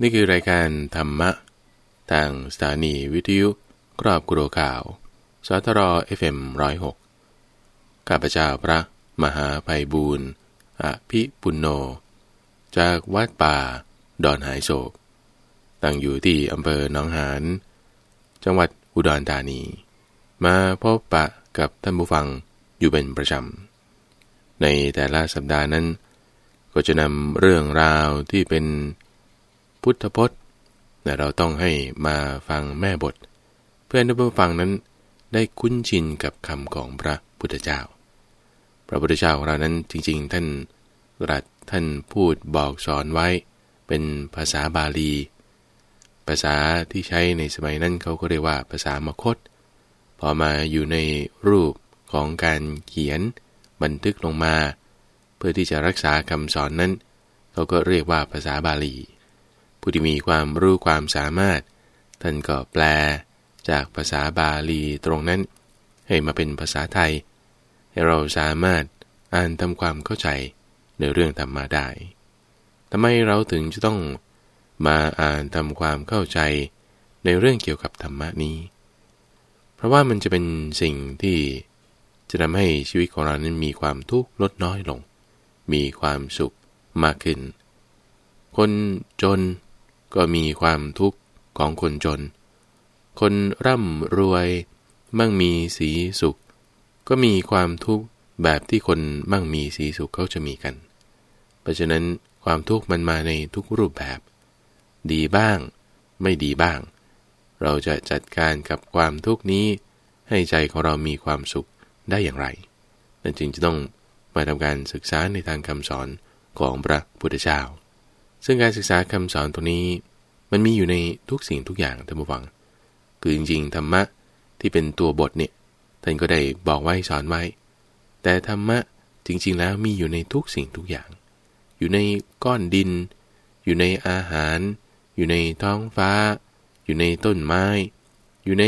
นี่คือรายการธรรมะ ทางสถานีวิทยุครอบครัวข่าวสทร FM ร้อยหกข้าพเจ้าพระมหาไพบูลย์อภิปุณโณจากวัดป่า ดอนหายโศก ตั้งอยู่ที่อำเภอหนองหาน จังหวัดอุดรธานี มาพบปะกับท่านผู้ฟังอยู่เป็นประจำ ในแต่ละสัปดาห์นั้น ก็จะนำเรื่องราวที่เป็น พุทธพจน์แต่เราต้องให้มาฟังแม่บท เพื่อให้ผู้ฟังนั้นได้คุ้นชินกับคำของพระพุทธเจ้า พระพุทธเจ้าของเรานั้นจริง ๆ ท่านรัสท่านพูดบอกสอนไว้ เป็นภาษาบาลี ภาษาที่ใช้ในสมัยนั้นเขาก็เรียกว่าภาษามคต พอมาอยู่ในรูปของการเขียนบันทึกลงมา เพื่อที่จะรักษาคำสอนนั้น เขาก็เรียกว่าภาษาบาลี ผู้ที่มีความรู้ความสามารถ ท่านก็แปลจากภาษาบาลีตรงนั้น ให้มาเป็นภาษาไทย ให้เราสามารถอ่านทำความเข้าใจในเรื่องธรรมะได้ทำไมเราถึงจะต้องมาอ่านทำความเข้าใจในเรื่องเกี่ยวกับธรรมะนี้ เพราะว่ามันจะเป็นสิ่งที่จะทำให้ชีวิตของเรานั้นมีความทุกข์ลดน้อยลง มีความสุขมากขึ้น คนจน ก็มีความทุกข์ของคนจน คนร่ำรวยมั่งมีสีสุข ก็มีความทุกข์แบบที่คนมั่งมีสีสุขเขาจะมีกัน เพราะฉะนั้นความทุกข์มันมาในทุกรูปแบบ ดีบ้าง ไม่ดีบ้าง เราจะจัดการกับความทุกข์นี้ ให้ใจของเรามีความสุขได้อย่างไร นั่นจึงจะต้องมาทำการศึกษาในทางคำสอนของพระพุทธเจ้า ซึ่งการศึกษาคำสอนตรงนี้ มันมีอยู่ในทุกสิ่งทุกอย่างท่านผู้ฟัง คือจริงๆธรรมะที่เป็นตัวบทเนี่ยท่านก็ได้บอกไว้สอนไว้ แต่ธรรมะจริงๆแล้วมีอยู่ในทุกสิ่งทุกอย่าง อยู่ในก้อนดิน อยู่ในอาหาร อยู่ในท้องฟ้า อยู่ในต้นไม้ อยู่ใน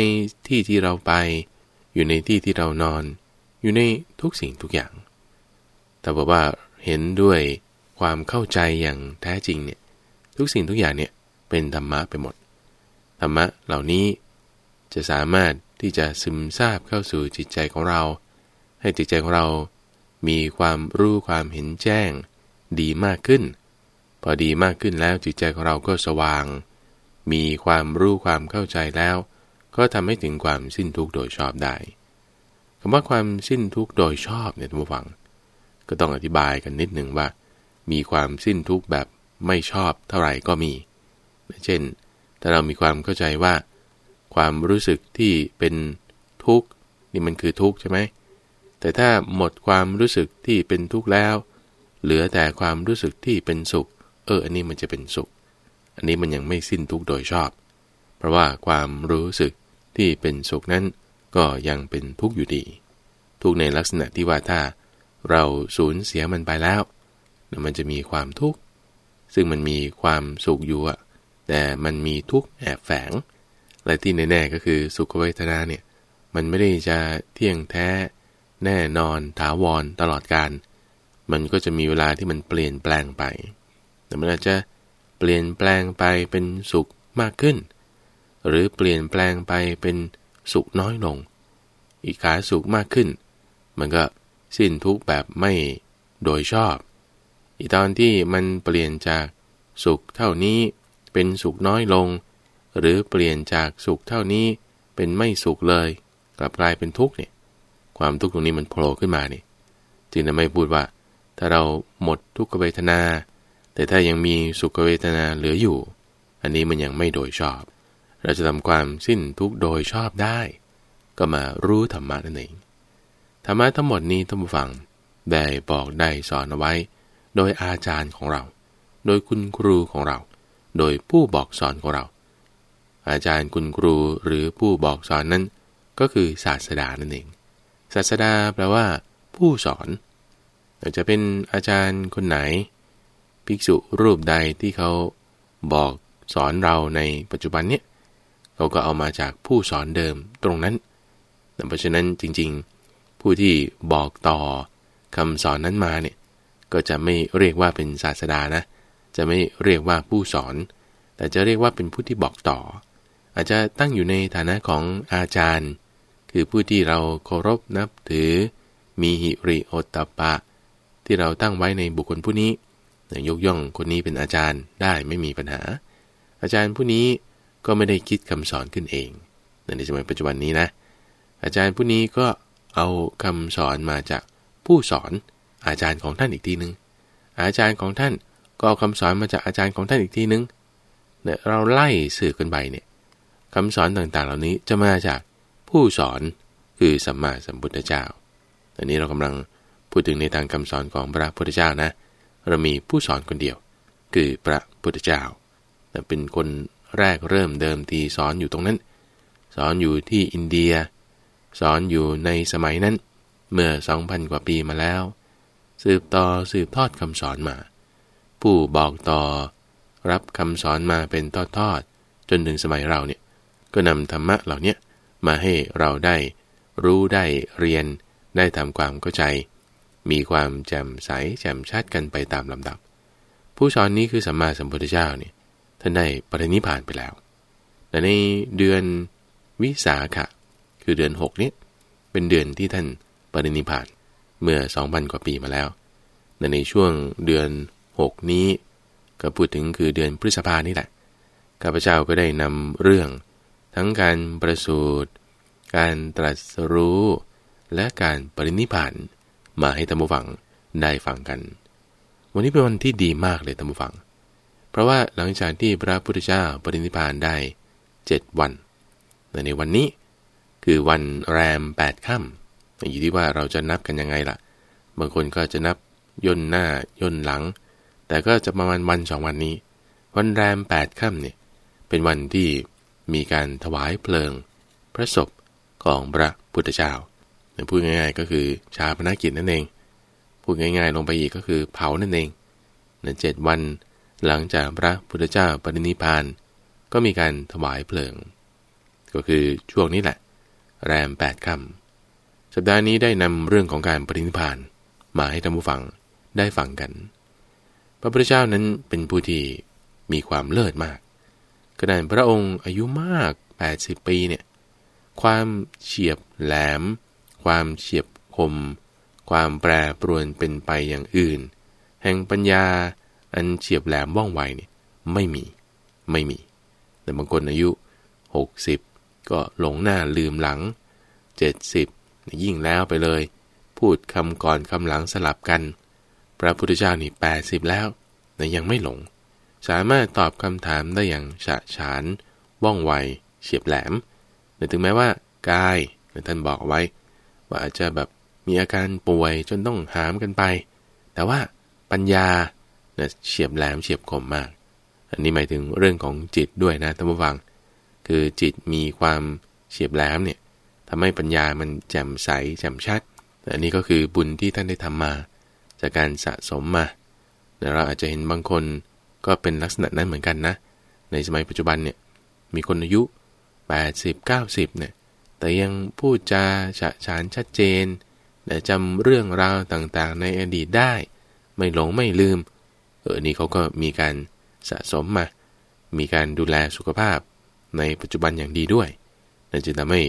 ที่ที่เราไป อยู่ในที่ที่เรานอน อยู่ในทุกสิ่งทุกอย่าง แต่บอกว่าเห็นด้วย ความเข้าใจอย่างแท้จริงเนี่ยทุกสิ่งทุกอย่างเนี่ยเป็นธรรมะไปหมด ธรรมะเหล่านี้จะสามารถที่จะซึมซาบเข้าสู่จิตใจของเรา ให้จิตใจของเรา มีความรู้ความเห็นแจ้ง ดีมากขึ้น พอดีมากขึ้นแล้วจิตใจของเราก็สว่าง มีความรู้ความเข้าใจแล้ว ก็ทำให้ถึงความสิ้นทุกข์โดยชอบได้คำว่าความสิ้นทุกข์โดยชอบเนี่ยท่านผู้ฟัง ก็ต้องอธิบายกันนิดหนึ่งว่า มีความสิ้นทุกข์แบบไม่ชอบเท่าไหร่ก็มี เช่น ถ้าเรามีความเข้าใจว่า ความรู้สึกที่เป็นทุกข์นี่มันคือทุกข์ใช่ไหม แต่ถ้าหมดความรู้สึกที่เป็นทุกข์แล้ว เหลือแต่ความรู้สึกที่เป็นสุข เออ อันนี้มันจะเป็นสุข อันนี้มันยังไม่สิ้นทุกข์โดยชอบ เพราะว่าความรู้สึกที่เป็นสุขนั้น ก็ยังเป็นทุกข์อยู่ดี ทุกในลักษณะที่ว่าถ้า เราสูญเสียมันไปแล้ว มันจะมีความทุกข์ซึ่งมันมีความสุขอยู่อะแต่มันมีทุกข์แอบแฝงและที่แน่ๆก็คือสุขเวทนาเนี่ยมันไม่ได้จะเที่ยงแท้ แน่นอนถาวรตลอดการ มันก็จะมีเวลาที่มันเปลี่ยนแปลงไป แต่มันอาจจะเปลี่ยนแปลงไปเป็นสุขมากขึ้น หรือเปลี่ยนแปลงไปเป็นสุขน้อยลง อีกขาสุขมากขึ้น มันก็สิ้นทุกแบบไม่โดยชอบ อีตอนที่มันเปลี่ยนจากสุขเท่านี้เป็นสุขน้อยลง หรือเปลี่ยนจากสุขเท่านี้เป็นไม่สุขเลย กลับกลายเป็นทุกข์เนี่ยความทุกข์ตรงนี้มันโผล่ขึ้นมาเนี่ยจึงจะไม่พูดว่า ถ้าเราหมดทุกขเวทนา แต่ถ้ายังมีสุขเวทนาเหลืออยู่ อันนี้มันยังไม่โดยชอบ เราจะทำความสิ้นทุกโดยชอบได้ ก็มารู้ธรรมะนั่นเองธรรมะทั้งหมดนี้ท่านผู้ฟังได้บอกได้สอนเอาไว้ โดยอาจารย์ของเรา โดยคุณครูของเรา โดยผู้บอกสอนของเรา อาจารย์คุณครูหรือผู้บอกสอนนั้น ก็คือศาสดานั่นเอง ศาสดาแปลว่า ผู้สอนจะเป็นอาจารย์คนไหน ภิกษุรูปใดที่เขาบอกสอนเราในปัจจุบันเนี่ยเขาก็เอามาจากผู้สอนเดิมตรงนั้น เพราะฉะนั้นจริงๆ ผู้ที่บอกต่อคำสอนนั้นมาเนี่ย ก็จะไม่เรียกว่าเป็นศาสดานะ จะไม่เรียกว่าผู้สอน แต่จะเรียกว่าเป็นผู้ที่บอกต่อ อาจจะตั้งอยู่ในฐานะของอาจารย์ คือผู้ที่เราเคารพนับถือ มีหิริโอตตปปะ ที่เราตั้งไว้ในบุคคลผู้นี้ยกย่องคนนี้เป็นอาจารย์ได้ไม่มีปัญหา อาจารย์ผู้นี้ก็ไม่ได้คิดคำสอนขึ้นเองในสมัยปัจจุบันนี้นะ อาจารย์ผู้นี้ก็เอาคำสอนมาจากผู้สอน อาจารย์ของท่านอีกทีหนึ่งอาจารย์ของท่านก็เอาคำสอนมาจากอาจารย์ของท่านอีกทีหนึงเนี่ยเราไล่สื่อกันไปเนี่ยคำสอนต่างๆ เหล่านี้จะมาจากผู้สอนคือสัมมาสัมพุทธเจ้าอันนี้เรากำลังพูดถึงในทางคำสอนของพระพุทธเจ้านะ เรามีผู้สอนคนเดียว คือพระพุทธเจ้าเป็นคนแรกเริ่มเดิมทีสอนอยู่ตรงนั้น สอนอยู่ที่อินเดีย สอนอยู่ในสมัยนั้น เมื่อ 2,000 กว่าปีมาแล้ว สืบต่อสืบทอดคำสอนมา ผู้บอกต่อรับคำสอนมาเป็นทอดๆจนถึงสมัยเราเนี่ยก็นำธรรมะเหล่านี้มาให้เราได้รู้ได้เรียนได้ทำความเข้าใจ มีความแจ่มใสแจ่มชัดกันไปตามลำดับ ผู้สอนนี้คือสัมมาสัมพุทธเจ้าเนี่ยท่านได้ปรินิพานไปแล้ว แต่ในเดือนวิสาขะคือเดือน 6 นี้เป็นเดือนที่ท่านปรินิพาน เมื่อ 2,000 กว่าปีมาแล้วในช่วงเดือน 6 นี้ ก็พูดถึงคือเดือนพฤษภานี่แหละข้าพเจ้าก็ได้นำเรื่อง ทั้งการประสูติการตรัสรู้ และการปรินิพานมาให้ธรรมฟังได้ฟังกัน วันนี้เป็นวันที่ดีมากเลยธรรมฟัง เพราะว่าหลังจากที่พระพุทธเจ้าปรินิพานได้เจ็ดวัน ในวันนี้คือวันแรมแปดค่ำ อยู่ที่ว่าเราจะนับกันยังไงล่ะ บางคนก็จะนับย่นหน้าย่นหลัง แต่ก็จะประมาณวันสองวันนี้ วันแรมแปดค่ำเนี่ยเป็นวันที่มีการถวายเพลิง พระศพของพระพุทธเจ้าพูดง่าย ๆ ก็คือชาพนักกิจนั่นเอง พูดง่าย ๆ ลงไปอีกก็คือเผานั่นเองในเจ็ดวันหลังจากพระพุทธเจ้าปรินิพานก็มีการถวายเพลิง ก็คือช่วงนี้แหละ แรมแปดค่ำ สัปดาห์นี้ได้นำเรื่องของการปรินิพานมาให้ท่านผู้ฟังได้ฟังกัน พระพุทธเจ้านั้นเป็นผู้ที่มีความเลิศมากขนาดพระองค์อายุมาก 80 ปีเนี่ย ความเฉียบแหลม ความเฉียบคม ความแปรปรวนเป็นไปอย่างอื่น แห่งปัญญาอันเฉียบแหลมว่องไวเนี่ยไม่มี ไม่มี แต่บางคนอายุ 60 ก็หลงหน้าลืมหลัง 70 ยิ่งแล้วไปเลย พูดคำก่อนคำหลังสลับกัน พระพุทธเจ้านี่แปดสิบแล้วแต่ยังไม่หลง สามารถตอบคำถามได้อย่างฉะฉานว่องไวเฉียบแหลมแต่ถึงแม้ว่ากายท่านบอกไว้ ว่าอาจจะแบบมีอาการป่วยจนต้องหามกันไป แต่ว่าปัญญาเฉียบแหลมเฉียบคมมาก อันนี้หมายถึงเรื่องของจิตด้วยนะท่านผู้ฟัง คือจิตมีความเฉียบแหลมเนี่ย ทำให้ปัญญามันแจ่มใสแจ่มชัดอันนี้ก็คือบุญที่ท่านได้ทำมา จากการสะสมมาแต่เราอาจจะเห็นบางคนก็เป็นลักษณะนั้นเหมือนกันนะ ในสมัยปัจจุบันเนี่ยมีคนอายุ 80 90เนี่ยแต่ยังพูดจาฉะฉานชัดเจนแต่จำเรื่องราวต่างๆ ในอดีตได้ ไม่หลงไม่ลืม เออนี่เขาก็มีการสะสมมา มีการดูแลสุขภาพในปัจจุบันอย่างดีด้วยนั่นจึงทำให้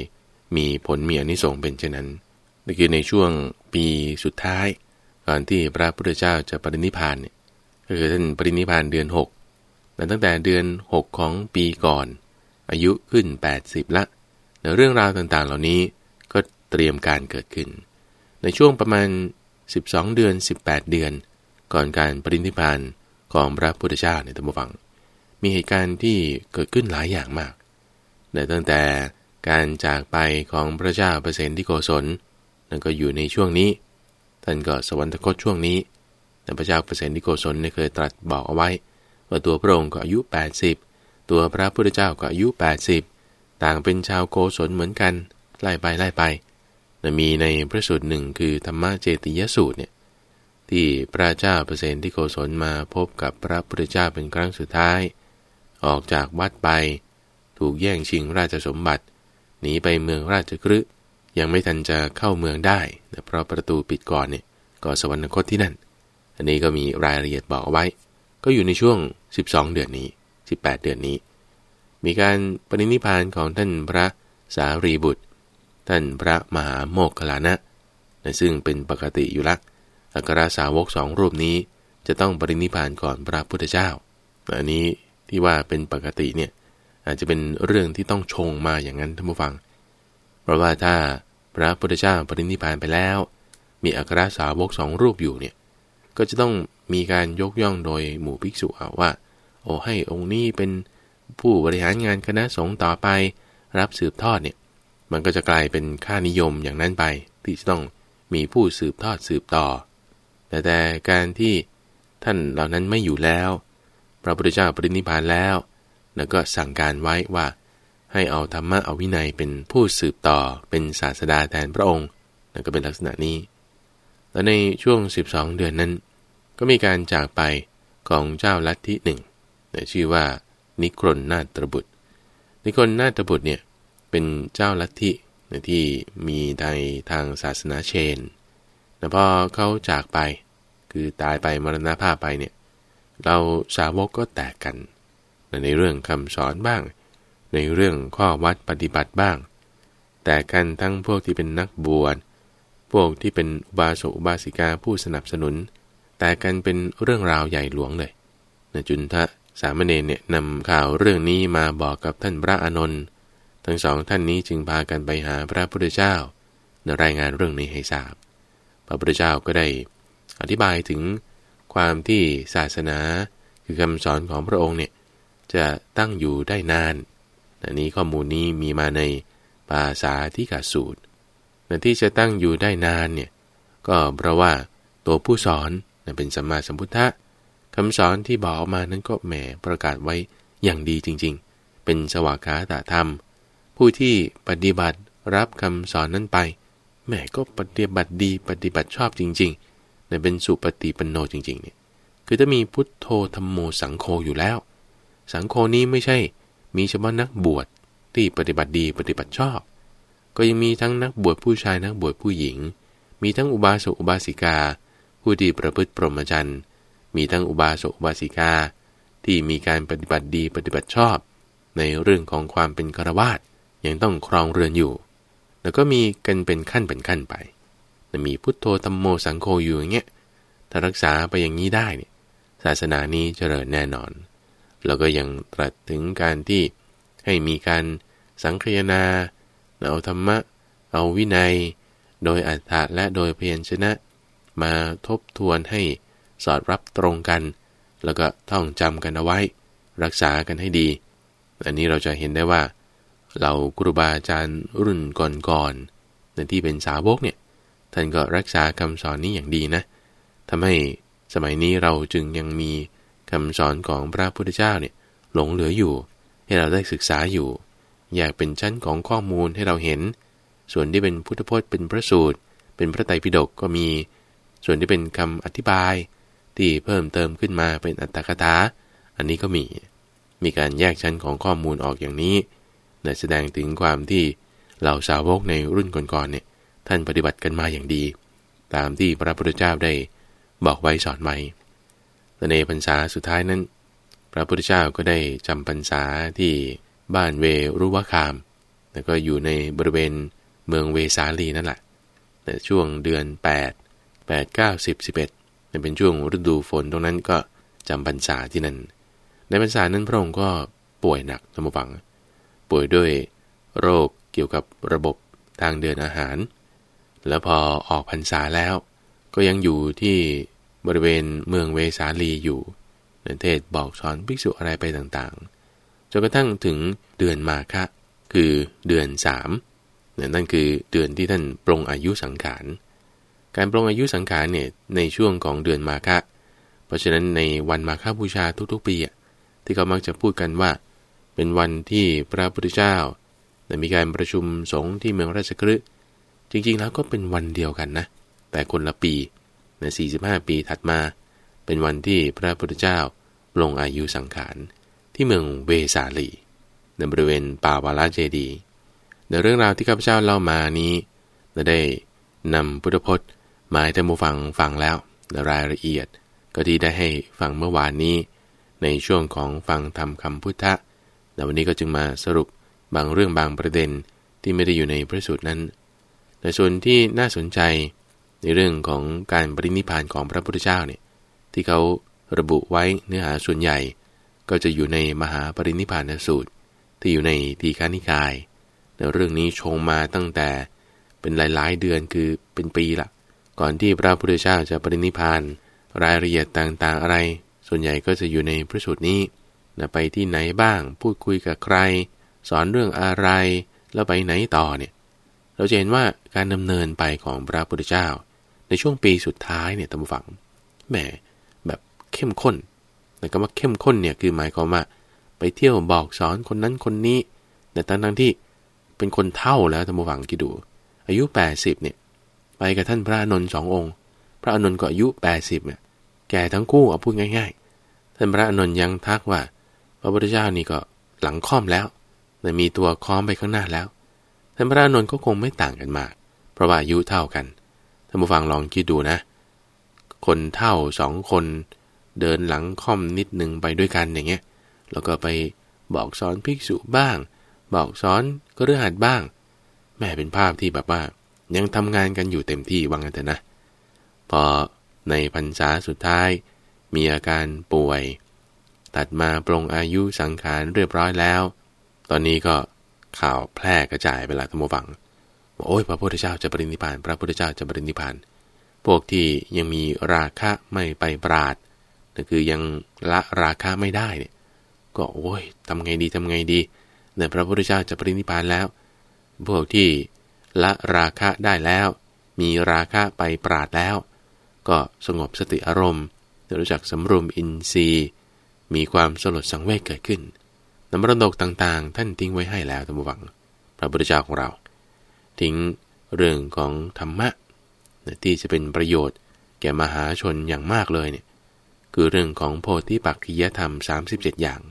มีผลมีอนิสงส์เป็นเช่นนั้นนี่คือในช่วงปีสุดท้าย ก่อนที่พระพุทธเจ้าจะปรินิพานเนี่ยก็คือท่านปรินิพานเดือน6แต่ตั้งแต่เดือน 6 ของปีก่อน อายุขึ้น 80 ละเรื่องราวต่างๆ เหล่านี้ก็เตรียมการเกิดขึ้น ในช่วงประมาณ 12 เดือน 18 เดือน ก่อนการปรินิพานของพระพุทธเจ้าในธรรมฟัง มีเหตุการณ์ที่เกิดขึ้นหลายอย่างมากในตั้งแต่ การจากไปของพระเจ้าเปรตที่โกศลนั่นก็อยู่ในช่วงนี้ ท่านก็สวรรคตช่วงนี้ แต่พระเจ้าเปรตนิโกศลเคยตรัสบอกเอาไว้ ว่าตัวพระองค์ก็อายุ 80 ตัวพระพุทธเจ้าก็อายุ 80 ต่างเป็นชาวโกศลเหมือนกันไล่ไปไล่ไปมีในพระสูตรหนึ่งคือธรรมเจติยสูตรเนี่ยที่พระเจ้าเปรตที่โกศลมาพบกับพระพุทธเจ้าเป็นครั้งสุดท้าย ออกจากวัดไป ถูกแย่งชิงราชสมบัติ หนีไปเมืองราชกฤห์ยังไม่ทันจะเข้าเมืองได้เพราะประตูปิดก่อนเนี่ยก็สวรรคตที่นั่น อันนี้ก็มีรายละเอียดบอกเอาไว้ ก็อยู่ในช่วง 12 เดือนนี้ 18 เดือนนี้ มีการปรินิพานของท่านพระสารีบุตร ท่านพระมหาโมกขลานะนะซึ่งเป็นปกติอยู่ละอัครสาวกสองรูปนี้จะต้องปรินิพานก่อนพระพุทธเจ้าอันนี้ที่ว่าเป็นปกติเนี่ย อาจจะเป็นเรื่องที่ต้องชงมาอย่างนั้นท่านผู้ฟัง เพราะว่าถ้าพระพุทธเจ้าปรินิพานไปแล้ว มีอัครสาวกสองรูปอยู่เนี่ยก็จะต้องมีการยกย่องโดยหมู่ภิกษุว่า โอ้ให้องค์นี้เป็นผู้บริหารงานคณะสงฆ์ต่อไป รับสืบทอดเนี่ยมันก็จะกลายเป็นค่านิยมอย่างนั้นไป ที่จะต้องมีผู้สืบทอดสืบต่อ แต่แต่การที่ท่านเหล่านั้นไม่อยู่แล้ว พระพุทธเจ้าปรินิพานแล้ว แล้วก็สั่งการไว้ว่า ให้เอาธรรมะเอาวินัยเป็นผู้สืบต่อเป็นศาสดาแทนพระองค์นั่นก็เป็นลักษณะนี้ แล้วในช่วง 12 เดือนนั้น ก็มีการจากไปของเจ้าลัทธิหนึ่งชื่อว่า นิครนนาตรบุตร นิครนนาตรบุตรเนี่ยเป็นเจ้าลัทธิที่มีในทางศาสนาเชนแต่พอเขาจากไป คือตายไปมรณภาพไปเนี่ยเราสาวกก็แตกกัน ในเรื่องคำสอนบ้าง ในเรื่องข้อวัดปฏิบัติบ้าง แต่กันทั้งพวกที่เป็นนักบวชพวกที่เป็นอุบาสกอุบาสิกาผู้สนับสนุน แต่กันเป็นเรื่องราวใหญ่หลวงเลยนะจุนทะสามเณรเนี่ยนำข่าวเรื่องนี้มาบอกกับท่านพระอานนท์ทั้งสองท่านนี้จึงพากันไปหาพระพุทธเจ้าในรายงานเรื่องนี้ให้ทราบ พระพุทธเจ้าก็ได้ อธิบายถึงความที่ศาสนาคือคำสอนของพระองค์เนี่ย จะตั้งอยู่ได้นานอันนี้ข้อมูลนี้มีมาในภาษาที่กาสูตรแต่ที่จะตั้งอยู่ได้นานเนี่ยก็เพราะว่าตัวผู้สอนเป็นสัมมาสัมพุทธะคำสอนที่บอกออกมานั้นก็แหมประกาศไว้อย่างดีจริงๆ เป็นสวากาตธรรม ผู้ที่ปฏิบัติรับคำสอนนั้นไปแหมก็ปฏิบัติดีปฏิบัติชอบจริงๆในเป็นสุปฏิปันโนจริงๆเนี่ยคือถ้ามีพุทโธธรรมโมสังโฆอยู่แล้ว สังโฆนี้ไม่ใช่มีเฉพาะนักบวชที่ปฏิบัติดีปฏิบัติชอบ ก็ยังมีทั้งนักบวชผู้ชายนักบวชผู้หญิง มีทั้งอุบาสกอุบาสิกา ผู้ที่ประพฤติพรหมจรรย์มีทั้งอุบาสกอุบาสิกา ที่มีการปฏิบัติดีปฏิบัติชอบ ในเรื่องของความเป็นคารวาสยังต้องครองเรือนอยู่ แล้วก็มีกันเป็นขั้นเป็นขั้นไปมีพุทโธธรรมโมสังโฆอยู่อย่างเงี้ยถ้ารักษาไปอย่างนี้ได้เนี่ยศาสนานี้เจริญแน่นอน แล้วก็ยังตรัสถึงการที่ให้มีการสังคยนาเอาธรรมะ เอาวินัย โดยอัฏฐะและโดยเพียรชนะ มาทบทวนให้สอดรับตรงกัน แล้วก็ท่องจำกันเอาไว้ รักษากันให้ดี อันนี้เราจะเห็นได้ว่าเราครูบาอาจารย์รุ่นก่อนๆในที่เป็นสาวกเนี่ยท่านก็รักษาคำสอนนี้อย่างดีนะทำให้สมัยนี้เราจึงยังมี คำสอนของพระพุทธเจ้าเนี่ยหลงเหลืออยู่ ให้เราได้ศึกษาอยู่ อยากเป็นชั้นของข้อมูลให้เราเห็น ส่วนที่เป็นพุทธพจน์เป็นพระสูตร เป็นพระไตรปิฎกก็มี ส่วนที่เป็นคำอธิบาย ที่เพิ่มเติมขึ้นมาเป็นอัตถกถาอันนี้ก็มี มีการแยกชั้นของข้อมูลออกอย่างนี้แสดงถึงความที่เราสาวกในรุ่นก่อนๆเนี่ยท่านปฏิบัติกันมาอย่างดี ตามที่พระพุทธเจ้าได้บอกไว้สอนไว้ และในพรรษาสุดท้ายนั้น พระพุทธเจ้าก็ได้จำพรรษาที่บ้านเวรุวคาม แล้วก็อยู่ในบริเวณเมืองเวสาลีนั่นแหละแต่ช่วงเดือน 8 8 9 10 11เป็นช่วงฤดูฝนตรงนั้นก็จำพรรษาที่นั่น ในพรรษานั้นพระองค์ก็ป่วยหนักสมบัง ป่วยด้วยโรคเกี่ยวกับระบบทางเดินอาหาร แล้วพอออกพรรษาแล้ว ก็ยังอยู่ที่ บริเวณเมืองเวสาลีอยู่นเทศบอกสอนภิกษุอะไรไปต่างๆจนกระทั่งถึงเดือนมาคะ คือเดือนสามนั่นคือเดือนที่ท่านปรงอายุสังขาร การปรงอายุสังขารเนี่ยในช่วงของเดือนมาคะ เพราะฉะนั้นในวันมาฆบูชาทุกๆปีที่เขามักจะพูดกันว่า เป็นวันที่พระพุทธเจ้าได้มีการประชุมสงฆ์ที่เมืองราชกฤห์จริงๆแล้วก็เป็นวันเดียวกันนะ แต่คนละปี น45 ปีถัดมา เป็นวันที่พระพุทธเจ้าลงอายุสังขารที่เมืองเวสาลีในบริเวณป่าวาลาเจดีในเรื่องราวที่ข้าพเจ้าเล่ามานี้ได้นำพุทธพจน์มาให้ท่านผู้ฟังฟังแล้วในรายละเอียด ก็ที่ได้ให้ฟังเมื่อวานนี้ ในช่วงของฟังธรรมคำพุทธะแต่วันนี้ก็จึงมาสรุปบางเรื่องบางประเด็นที่ไม่ได้อยู่ในพระสูตรนั้นแต่ส่วนที่น่าสนใจ ในเรื่องของการปรินิพานของพระพุทธเจ้าเนี่ยที่เขาระบุไว้เนื้อหาส่วนใหญ่ ก็จะอยู่ในมหาปรินิพานสูตร ที่อยู่ในทีฆานิกายแต่เรื่องนี้ชงมาตั้งแต่เป็นหลาย ๆ เดือนคือเป็นปีละก่อนที่พระพุทธเจ้าจะปรินิพานรายละเอียดต่างๆอะไร ส่วนใหญ่ก็จะอยู่ในพระสูตรนี้นะไปที่ไหนบ้างพูดคุยกับใคร สอนเรื่องอะไรแล้วไปไหนต่อเนี่ยเราจะเห็นว่าการดำเนินไปของพระพุทธเจ้า ในช่วงปีสุดท้ายเนี่ยตามฝังแหมแบบเข้มข้นแต่คำว่าเข้มข้นเนี่ยคือหมายความว่าไปเที่ยวบอกสอนคนนั้นคนนี้ แต่ทั้งทั้งที่เป็นคนเท่าแล้วตามฝังคิดดู อายุ 80เนี่ยไปกับท่านพระนนท์สององค์ พระอนนท์ก็อายุ 80เนี่ยแก่ทั้งคู่เอาพูดง่าย ๆ ท่านพระอนนท์ยังทักว่า พระพุทธเจ้านี่ก็หลังค่อมแล้วแต่มีตัวค้อมไปข้างหน้าแล้ว ท่านพระอนนท์ก็คงไม่ต่างกันมาก เพราะว่าอายุเท่ากัน ท่านผู้ฟังลองคิดดูนะ คนเท่าสองคน เดินหลังค่อมนิดหนึ่งไปด้วยกันอย่างเงี้ย แล้วก็ไปบอกสอนภิกษุบ้าง บอกสอนก็เรือหัดบ้าง แม่เป็นภาพที่แบบว่า ยังทำงานกันอยู่เต็มที่วังกันเถอะนะ พอในพรรษาสุดท้าย มีอาการป่วย ตัดมาปรงอายุสังขารเรียบร้อยแล้ว ตอนนี้ก็ข่าวแพร่กระจายไปละทั้งหมดฟัง โอ้ยพระพุทธเจ้าจะปรินิพาน พระพุทธเจ้าจะปรินิพานพวกที่ยังมีราคะไม่ไปปราดนั่นคือยังละราคะไม่ได้เนี่ยก็โอ้ยทำไงดีทำไงดีเนี่ยพระพุทธเจ้าจะปรินิพานแล้ว พวกที่ละราคะได้แล้ว มีราคะไปปราดแล้ว ก็สงบสติอารมณ์รู้จักสำรวมอินทรีย์ มีความสลดสังเวชเกิดขึ้นนำมรดกต่างๆ ท่านทิ้งไว้ให้แล้วท่านผู้ฟัง พระพุทธเจ้าของเรา ทิ้งเรื่องของธรรมะที่จะเป็นประโยชน์แก่มหาชนอย่างมากเลยเนี่ยคือเรื่องของโพธิปักขิยธรรม 37 อย่าง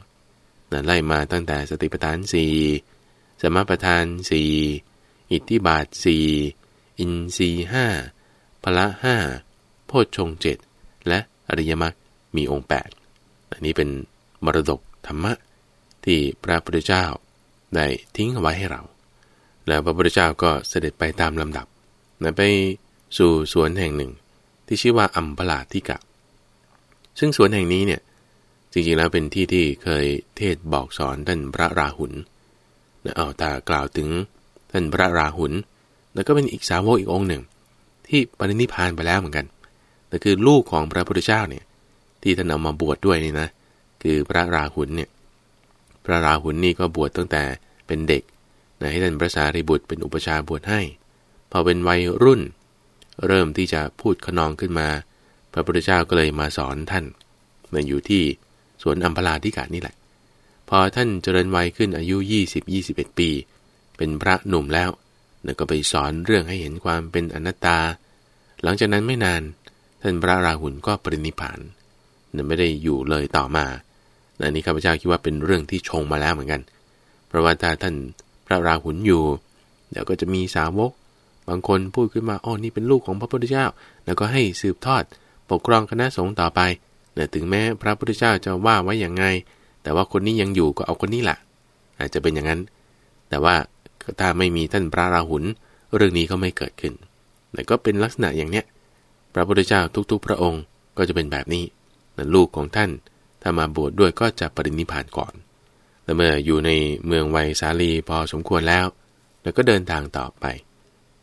ไล่มาตั้งแต่สติปัฏฐานสี่สมปัฏฐานสี่อิทธิบาทสี่อินทรีห้าพละห้าโพชฌงเจ็ดและอริยมรรคมีองค์แปดอันนี้เป็นมรดกธรรมะที่พระพุทธเจ้าได้ทิ้งเอาไว้ให้เรา แล้วพระพุทธเจ้าก็เสด็จไปตามลำดับนะไปสู่สวนแห่งหนึ่ง ที่ชื่อว่าอัมพลาธิกะ ซึ่งสวนแห่งนี้เนี่ยจริงๆแล้วเป็นที่ที่เคยเทศบอกสอนท่านพระราหุลนะเอาแต่กล่าวถึงท่านพระราหุลแล้วก็เป็นอีกสาวกอีกองค์หนึ่ง ที่ปรินิพานไปแล้วเหมือนกันแต่คือลูกของพระพุทธเจ้าเนี่ยที่ท่านเอามาบวชดด้วยนี่นะคือพระราหุลเนี่ยพระราหุลนี่ก็บวชตั้งแต่เป็นเด็ก นะให้ท่านพระสารีบุตรเป็นอุปชาบวชให้ พอเป็นวัยรุ่น เริ่มที่จะพูดขนองขึ้นมา พระพุทธเจ้าก็เลยมาสอนท่านนะอยู่ที่สวนอัมพลาธิกานี่แหละ พอท่านเจริญวัยขึ้นอายุ 20-21 ปี เป็นพระหนุ่มแล้วเนี่ยก็ไปสอนเรื่องให้เห็นความเป็นอนัตตา หลังจากนั้นไม่นาน ท่านพระราหุลก็ปรินิพานเนี่ยไม่ได้อยู่เลยต่อมาอันนี้ข้าพเจ้าคิดว่าเป็นเรื่องที่ชงมาแล้วเหมือนกัน เพราะว่าถ้าท่าน ระราหุลอยู่ เดี๋ยวก็จะมีสาวก บางคนพูดขึ้นมาอ๋อนี่เป็นลูกของพระพุทธเจ้า แล้วก็ให้สืบทอด ปกครองคณะสงฆ์ต่อไปเนี่ยถึงแม้พระพุทธเจ้าจะว่าไว้อย่างไง แต่ว่าคนนี้ยังอยู่ก็เอาคนนี้แหละอาจจะเป็นอย่างนั้น แต่ว่าถ้าไม่มีท่านพระราหุลเรื่องนี้ก็ไม่เกิดขึ้นแต่ก็เป็นลักษณะอย่างเนี้ยพระพุทธเจ้าทุกๆ พระองค์ก็จะเป็นแบบนี้ ลูกของท่านถ้ามาบวชดด้วยก็จะปรินิพานก่อน แล้วเมื่ออยู่ในเมืองไวสาลีพอสมควรแล้ว แล้วก็เดินทางต่อไป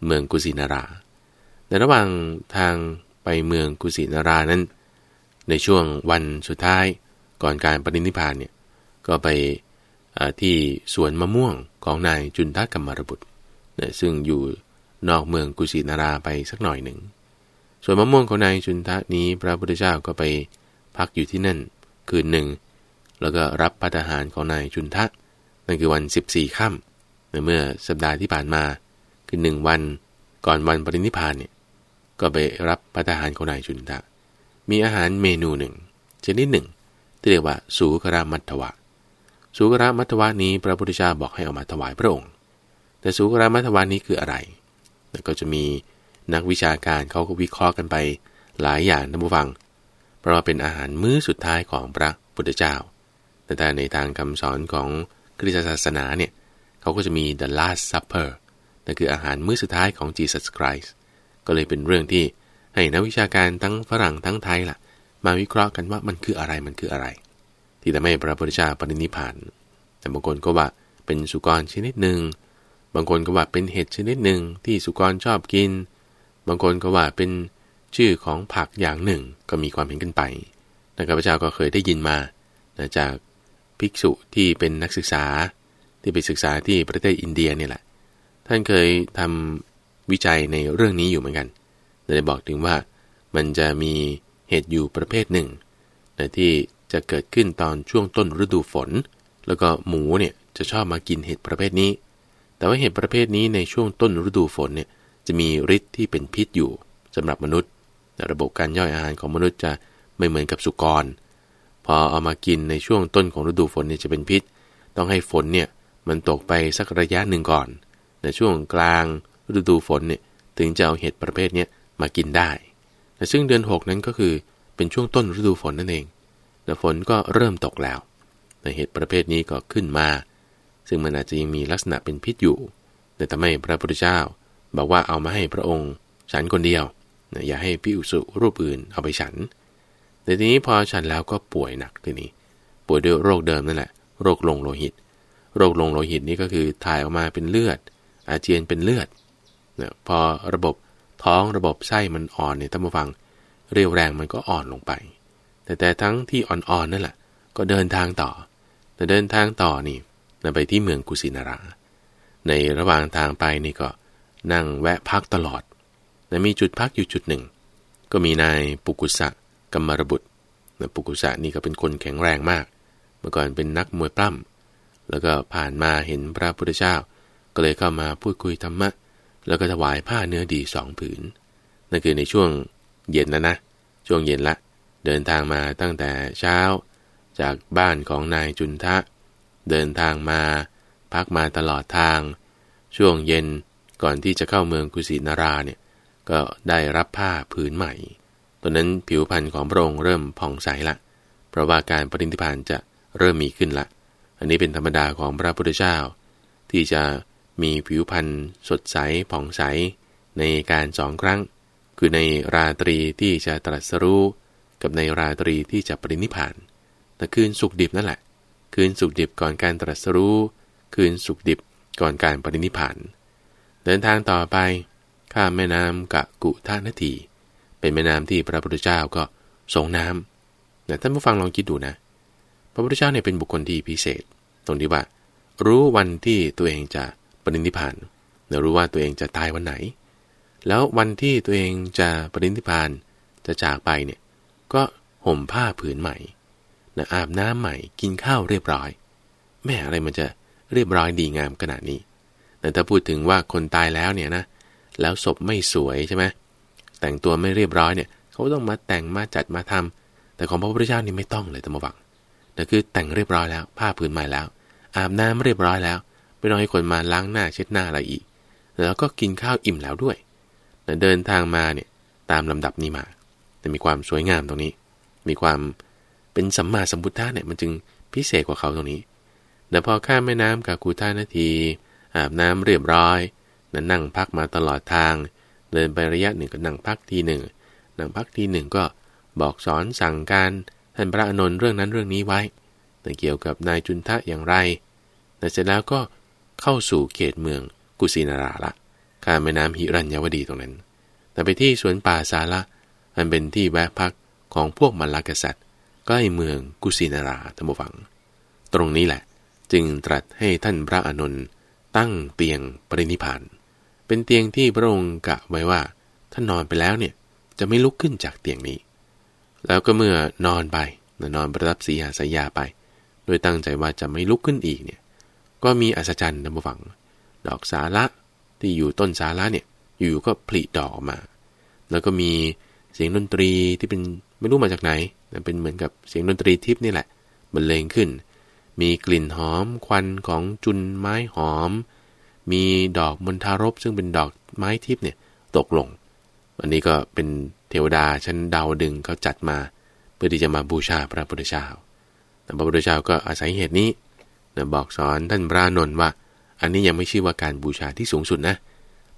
เมืองกุสินาราในระหว่างทางไปเมืองกุสินารานั้น ในช่วงวันสุดท้ายก่อนการปรินิพานเนี่ยก็ไปที่สวนมะม่วงของนายจุนทักกรรมรบุตรนะซึ่งอยู่นอกเมืองกุสินาราไปสักหน่อยหนึ่ง ส่วนมะม่วงของนายจุนทะนี้พระพุทธเจ้าก็ไปพักอยู่ที่นั่น คืนหนึ่ง แล้วก็รับพัฒหารของนายจุนทะ นั่นคือวัน 14ค่ำในเมื่อสัปดาห์ที่ผ่านมา คือหนึ่งวันก่อนวันปรินิพานเนี่ยก็ไปรับพัฒหารของนายจุนทะ มีอาหารเมนูหนึ่งชนิดหนึ่ง ที่เรียกว่าสูกรามัทวะสุกรามัทวานี้พระพุทธเจ้าบอกให้เอามาถวายพระองค์ แต่สุกรามัทวานี้คืออะไรแล้วก็จะมีนักวิชาการเขาก็วิเคราะห์กันไปหลายอย่างนะผู้ฟัง เพราะว่าเป็นอาหารมื้อสุดท้ายของพระพุทธเจ้า แต่ในทางคำสอนของคริสตศาสนาเนี่ยเขาก็จะมี the last supper นั่นคืออาหารมื้อสุดท้ายของ Jesus Christ ก็เลยเป็นเรื่องที่ให้นักวิชาการทั้งฝรั่งทั้งไทยล่ะ มาวิเคราะห์กันว่ามันคืออะไรมันคืออะไร ที่ทำให้พระพุทธเจ้าปรินิพานแต่บางคนก็ว่าเป็นสุกรชนิดหนึ่งบางคนก็ว่าเป็นเห็ดชนิดหนึ่งที่สุกรชอบกิน บางคนก็ว่าเป็นชื่อของผักอย่างหนึ่งก็มีความเห็นกันไปนะครับพระเจ้าก็เคยได้ยินมาจาก ภิกษุที่เป็นนักศึกษา ที่ไปศึกษาที่ประเทศอินเดียเนี่ยแหละ ท่านเคยทำวิจัยในเรื่องนี้อยู่เหมือนกันได้บอกถึงว่ามันจะมีเห็ดอยู่ประเภทหนึ่งนะที่จะเกิดขึ้นตอนช่วงต้นฤดูฝน แล้วก็หมูเนี่ยจะชอบมากินเห็ดประเภทนี้ แต่ว่าเห็ดประเภทนี้ในช่วงต้นฤดูฝนเนี่ยจะมีฤทธิ์ที่เป็นพิษอยู่สำหรับมนุษย์ ระบบการย่อยอาหารของมนุษย์จะไม่เหมือนกับสุกร พอเอามากินในช่วงต้นของฤดูฝนเนี่ยจะเป็นพิษ ต้องให้ฝนเนี่ยมันตกไปสักระยะหนึ่งก่อน ในช่วงกลางฤดูฝนเนี่ยถึงจะเอาเห็ดประเภทนี้มากินได้แต่ซึ่งเดือน 6 นั้นก็คือเป็นช่วงต้นฤดูฝนนั่นเองแต่ฝนก็เริ่มตกแล้วแต่เห็ดประเภทนี้ก็ขึ้นมา ซึ่งมันอาจจะยังมีลักษณะเป็นพิษอยู่ แต่ทำไมพระพุทธเจ้าบอกว่าเอามาให้พระองค์ฉันคนเดียว อย่าให้พิอุสุรูปอื่นเอาไปฉัน แต่ทีนี้พอฉันแล้วก็ป่วยหนักทีนี้ ป่วยด้วยโรคเดิมนั่นแหละ โรคลงโลหิต โรคลงโลหิตนี่ก็คือถ่ายออกมาเป็นเลือด อาเจียนเป็นเลือดนะพอระบบท้องระบบไส้มันอ่อนเนี่ยท่านผู้ฟัง เรียวแรงมันก็อ่อนลงไป แต่แต่ทั้งที่อ่อนๆนั่นแหละ ก็เดินทางต่อ แต่เดินทางต่อนี่นไปที่เมืองกุสินารา ในระหว่างทางไปนี่ก็นั่งแวะพักตลอดแต่มีจุดพักอยู่จุดหนึ่ง ก็มีนายปุกุสะ กัมมารบุตรนะปุกุสะนี่ก็เป็นคนแข็งแรงมาก เมื่อก่อนเป็นนักมวยปล้ำแล้วก็ผ่านมาเห็นพระพุทธเจ้า ก็เลยเข้ามาพูดคุยธรรมะ แล้วก็ถวายผ้าเนื้อดีสองผืน นั่นคือในช่วงเย็นแล้วนะ ช่วงเย็นละ เดินทางมาตั้งแต่เช้า จากบ้านของนายจุนทะ เดินทางมาพักมาตลอดทาง ช่วงเย็นก่อนที่จะเข้าเมืองกุสินาราเนี่ยก็ได้รับผ้าผืนใหม่ ตอนนั้นผิวพรรณของพระองค์เริ่มผ่องใสละ เพราะว่าการปรินิพานจะเริ่มมีขึ้นละ อันนี้เป็นธรรมดาของพระพุทธเจ้า ที่จะมีผิวพรรณสดใสผ่องใสในการสองครั้ง คือในราตรีที่จะตรัสรู้กับในราตรีที่จะปรินิพานแต่คืนสุกดิบนั่นแหละ คืนสุกดิบก่อนการตรัสรู้ คืนสุกดิบก่อนการปรินิพาน เดินทางต่อไปข้ามแม่น้ำกะกุท่านาที เป็นแม่น้ำที่พระพุทธเจ้าก็สงน้ำแต่ท่านผู้ฟังลองคิดดูนะ พระพุทธเจ้าเนี่ยเป็นบุคคลที่พิเศษ ตรงที่ว่า รู้วันที่ตัวเองจะปรินิพานเรารู้ว่าตัวเองจะตายวันไหน แล้ววันที่ตัวเองจะปรินิพานจะจากไปเนี่ยก็ห่มผ้าผืนใหม่นะอาบน้ำใหม่กินข้าวเรียบร้อย แม่อะไรมันจะเรียบร้อยดีงามขนาดนี้แต่ถ้าพูดถึงว่าคนตายแล้วเนี่ยนะแล้วศพไม่สวยใช่ไหม แต่งตัวไม่เรียบร้อยเนี่ยเขาต้องมาแต่งมาจัดมาทำแต่ของพระพุทธเจ้านี่ไม่ต้องเลยธรรมวังแต่คือแต่งเรียบร้อยแล้ว ผ้าผืนใหม่แล้ว อาบน้ำเรียบร้อยแล้วไม่ต้องให้คนมาล้างหน้าเช็ดหน้าอะไรอีก แล้วก็กินข้าวอิ่มแล้วด้วยแต่เดินทางมาเนี่ยตามลำดับนี้มา แต่มีความสวยงามตรงนี้ มีความเป็นสัมมาสัมพุทธะเนี่ยมันจึงพิเศษกว่าเขาตรงนี้ แต่พอข้ามแม่น้ำกากูท่านาที อาบน้ำเรียบร้อยนั่นั่งพักมาตลอดทาง เดินไประยะหนึ่งก็นั่งพักทีหนึ่งนั่งพักทีหนึ่งก็บอกสอนสั่งการท่านพระอนนท์เรื่องนั้นเรื่องนี้ไว้ แต่เกี่ยวกับนายจุนทะอย่างไร แต่เสร็จแล้วก็เข้าสู่เขตเมืองกุสินาราละข้ามแม่น้ำหิรัญยวดีตรงนั้น แต่ไปที่สวนป่าสาละอันเป็นที่แวะพักของพวกมลากษัตริย์ใกล้เมืองกุสินาราธรรมวัง ตรงนี้แหละ จึงตรัสให้ท่านพระอนุนตั้งเตียงปรินิพาน เป็นเตียงที่พระองค์กะไว้ว่าท่านอนไปแล้วเนี่ยจะไม่ลุกขึ้นจากเตียงนี้ แล้วก็เมื่อนอนไปนอนประทับสีหาสายาไป โดยตั้งใจว่าจะไม่ลุกขึ้นอีกเนี่ยก็มีอัศจรรย์นะผู้ฟัง ดอกสาระที่อยู่ต้นสาระเนี่ยอยู่ก็ผลิดอกออกมา แล้วก็มีเสียงดนตรีที่เป็นไม่รู้มาจากไหนเป็นเหมือนกับเสียงดนตรีทิพย์นี่แหละบรรเลงขึ้น มีกลิ่นหอมควันของจุนไม้หอม มีดอกมณฑารบซึ่งเป็นดอกไม้ทิพย์เนี่ยตกลง อันนี้ก็เป็นเทวดาชั้นดาวดึงเขาจัดมาเพื่อที่จะมาบูชาพระพุทธเจ้าแต่พระพุทธเจ้าก็อาศัยเหตุนี้นะบอกสอนท่านพระนนท์ว่า อันนี้ยังไม่ชื่อว่าการบูชาที่สูงสุดนะ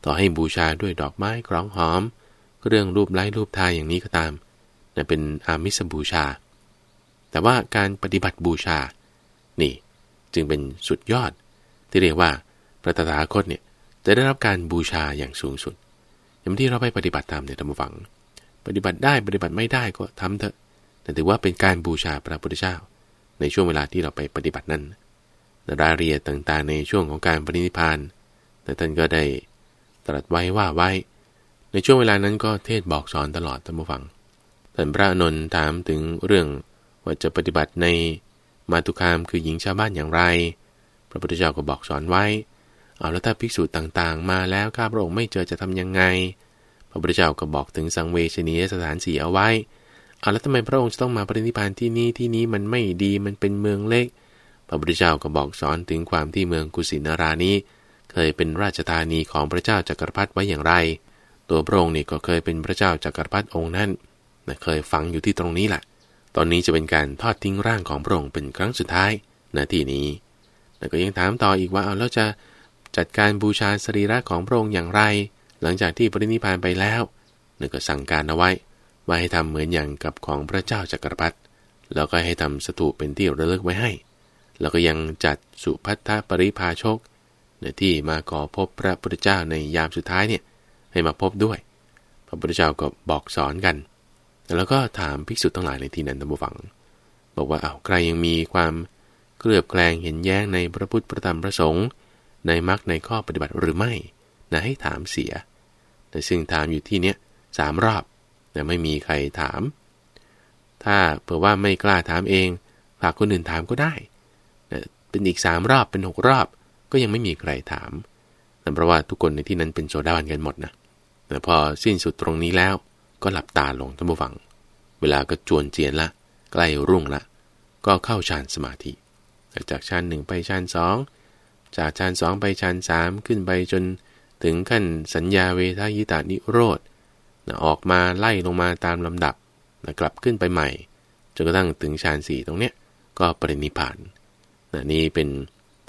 ต่อให้บูชาด้วยดอกไม้กรองหอม เรื่องรูปไล้รูปทายอย่างนี้ก็ตามนะเป็นอามิสบูชา แต่ว่าการปฏิบัติบูชา นี่ จึงเป็นสุดยอดที่เรียกว่า พระตถาคตเนี่ยจะได้รับการบูชาอย่างสูงสุด อย่างที่เราไปปฏิบัติตามเนี่ยธรรมฝัง ปฏิบัติได้ปฏิบัติไม่ได้ก็ทำเถอะ แต่ถือว่าเป็นการบูชาพระพุทธเจ้า ในช่วงเวลาที่เราไปปฏิบัตินั้นรายละเอียดต่างๆ ในช่วงของการปรินิพานแต่ท่านก็ได้ตรัสไว้ว่าไว้ ในช่วงเวลานั้นก็เทศบอกสอนตลอดท่านผู้ฟังท่านพระนนท์ถามถึงเรื่องว่าจะปฏิบัติในมาตุคามคือหญิงชาวบ้านอย่างไร พระพุทธเจ้าก็บอกสอนไว้ เอาแล้วถ้าภิกษุต่างๆ มาแล้วข้าพระองค์ไม่เจอจะทำยังไง พระพุทธเจ้าก็บอกถึงสังเวชนียสถานสีเอาไว้เอาแล้วทำไมพระองค์จะต้องมาปรินิพานที่นี่ที่นี้มันไม่ดีมันเป็นเมืองเล็ก พระพุทธเจ้าก็บอกสอนถึงความที่เมืองกุสินารานี้ เคยเป็นราชธานีของพระเจ้าจักรพรรดิไว้อย่างไร ตัวพระองค์นี่ก็เคยเป็นพระเจ้าจักรพรรดิองค์นั้นเคยฝังอยู่ที่ตรงนี้แหละตอนนี้จะเป็นการทอดทิ้งร่างของพระองค์เป็นครั้งสุดท้ายณที่นี้แล้วก็ยังถามต่ออีกว่าเอาแล้วจะ จัดการบูชาสรีระของพระองค์อย่างไร หลังจากที่ปรินิพานไปแล้วนั่นก็สั่งการเอาไว้ว่าให้ทำเหมือนอย่างกับของพระเจ้าจักรพรรดิแล้วก็ให้ทำสถูปเป็นที่ระลึกไว้ให้ แล้วก็ยังจัดสุพัทธปริภาชกในที่มาขอพบพระพุทธเจ้าในยามสุดท้ายเนี่ยให้มาพบด้วย พระพุทธเจ้าก็บอกสอนกัน แล้วก็ถามภิกษุทั้งหลายในที่นั้นท่านผู้ฟัง บอกว่าเอาใครยังมีความเกลือบแกลงเห็นแย้งในพระพุทธพระธรรมพระสงฆ์ ในมรรคในข้อปฏิบัติหรือไม่นะให้ถามเสียแต่ซึ่งถามอยู่ที่เนี้ยสามรอบแต่ไม่มีใครถาม ถ้าเผื่อว่าไม่กล้าถามเองฝากคนอื่นถามก็ได้เป็นอีกสามรอบเป็นหกรอบ ก็ยังไม่มีใครถามแต่เพราะว่าทุกคนในที่นั้นเป็นโซดาบันกันหมดนะแต่พอสิ้นสุดตรงนี้แล้วก็หลับตาลงท่านผู้ฟัง เวลาก็จวนเจียนละ ใกล้รุ่งละ ก็เข้าฌานสมาธิ จากฌานหนึ่งไปฌานสอง จากฌานสองไปฌานสามขึ้นไปจนถึงขั้นสัญญาเวทายตานิโรธออกมาไล่ลงมาตามลำดับกลับขึ้นไปใหม่จนกระทั่งถึงฌานสี่ตรงเนี้ยก็ปรินิพานนี่เป็น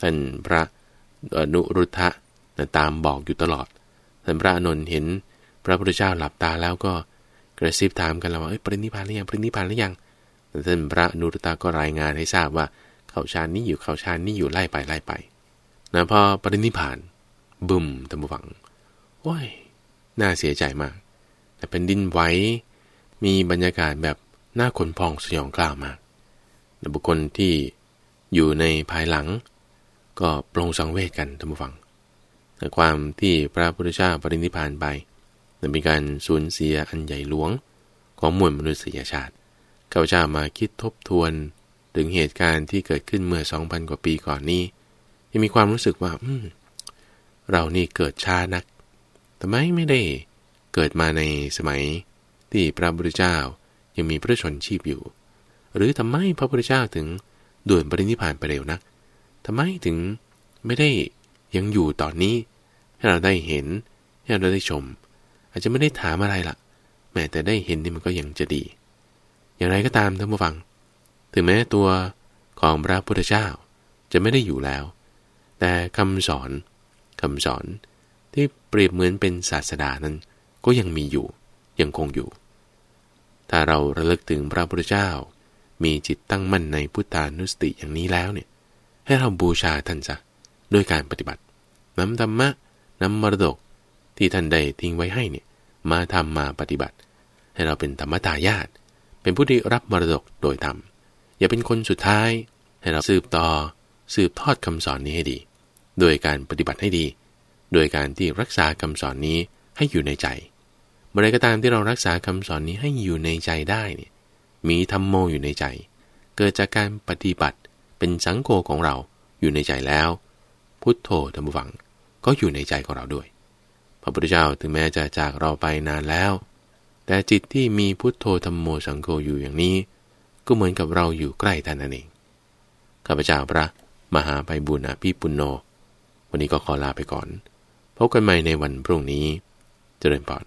ท่านพระอนุรุทธะตามบอกอยู่ตลอด ท่านพระนนท์เห็นพระพุทธเจ้าหลับตาแล้วก็กระซิบถามกันแล้วว่าเอ้ยปรินิพานหรือยังปรินิพานหรือยังท่านพระนุรุตาก็รายงานให้ทราบว่า เขาชานนี้อยู่เขาชานนี้อยู่ไล่ไปไล่ไป นะพอปรินิพานบึมตะมวังโอ้ย น่าเสียใจมาก แต่เป็นดินไหวมีบรรยากาศแบบน่าขนพองสยองกล้าวมากแต่บุคคลที่อยู่ในภายหลัง ก็ปรงสังเวชกันท่านผู้ฟัง แต่ความที่พระพุทธเจ้าปรินิพานไปจะเป็นการสูญเสียอันใหญ่หลวงของมวลมนุษยชาติข้าพเจ้ามาคิดทบทวนถึงเหตุการณ์ที่เกิดขึ้นเมื่อสองพันกว่าปีก่อนนี้ ยังมีความรู้สึกว่าอืเรานี่เกิดช้านักแต่ไมไม่ได้เกิดมาในสมัยที่พระพุทธเจ้ายังมีพระชนชีพอยู่ หรือทำไมพระพุทธเจ้าถึงด่วนปรินิพานไปเร็วนักทำไมถึงไม่ได้ยังอยู่ตอนนี้ ให้เราได้เห็น ให้เราได้ชม อาจจะไม่ได้ถามอะไรละ่ะ แม้แต่ได้เห็นนี่มันก็ยังจะดี อย่างไรก็ตามท่านผู้ฟัง ถึงแม้ตัวของพระพุทธเจ้าจะไม่ได้อยู่แล้ว แต่คำสอนคำสอนที่เปรียบเหมือนเป็นศาสดานั้น ก็ยังมีอยู่ ยังคงอยู่ ถ้าเราระลึกถึงพระพุทธเจ้า มีจิตตั้งมั่นในพุทธานุสติอย่างนี้แล้วเนี่ย ให้เราบูชาท่านซะด้วยการปฏิบัตินำธรรมะนำมรดกที่ท่านได้ทิ้งไว้ให้เนี่ย มาทำมาปฏิบัติ ให้เราเป็นธรรมตายาตเป็นผู้ที่รับมรดกโดยธรรมอย่าเป็นคนสุดท้าย ให้เราสืบต่อสืบทอดคำสอนนี้ให้ดี โดยการปฏิบัติให้ดี โดยการที่รักษาคำสอนนี้ให้อยู่ในใจเมื่อไรก็ตามที่เรารักษาคำสอนนี้ให้อยู่ในใจได้เนี่ยมีธรรมโมอยู่ในใจ เกิดจากการปฏิบัติเป็นสังโฆของเราอยู่ในใจแล้ว พุทโธธรรมวังก็อยู่ในใจของเราด้วย พระพุทธเจ้าถึงแม้จะจากเราไปนานแล้ว แต่จิตที่มีพุทโธธรรมโมสังโฆอยู่อย่างนี้ ก็เหมือนกับเราอยู่ใกล้ท่านนั่นเองข้าพเจ้าพระ มหาไปบุญอภิปุณโญ วันนี้ก็ขอลาไปก่อน พบกันใหม่ในวันพรุ่งนี้ เจริญพร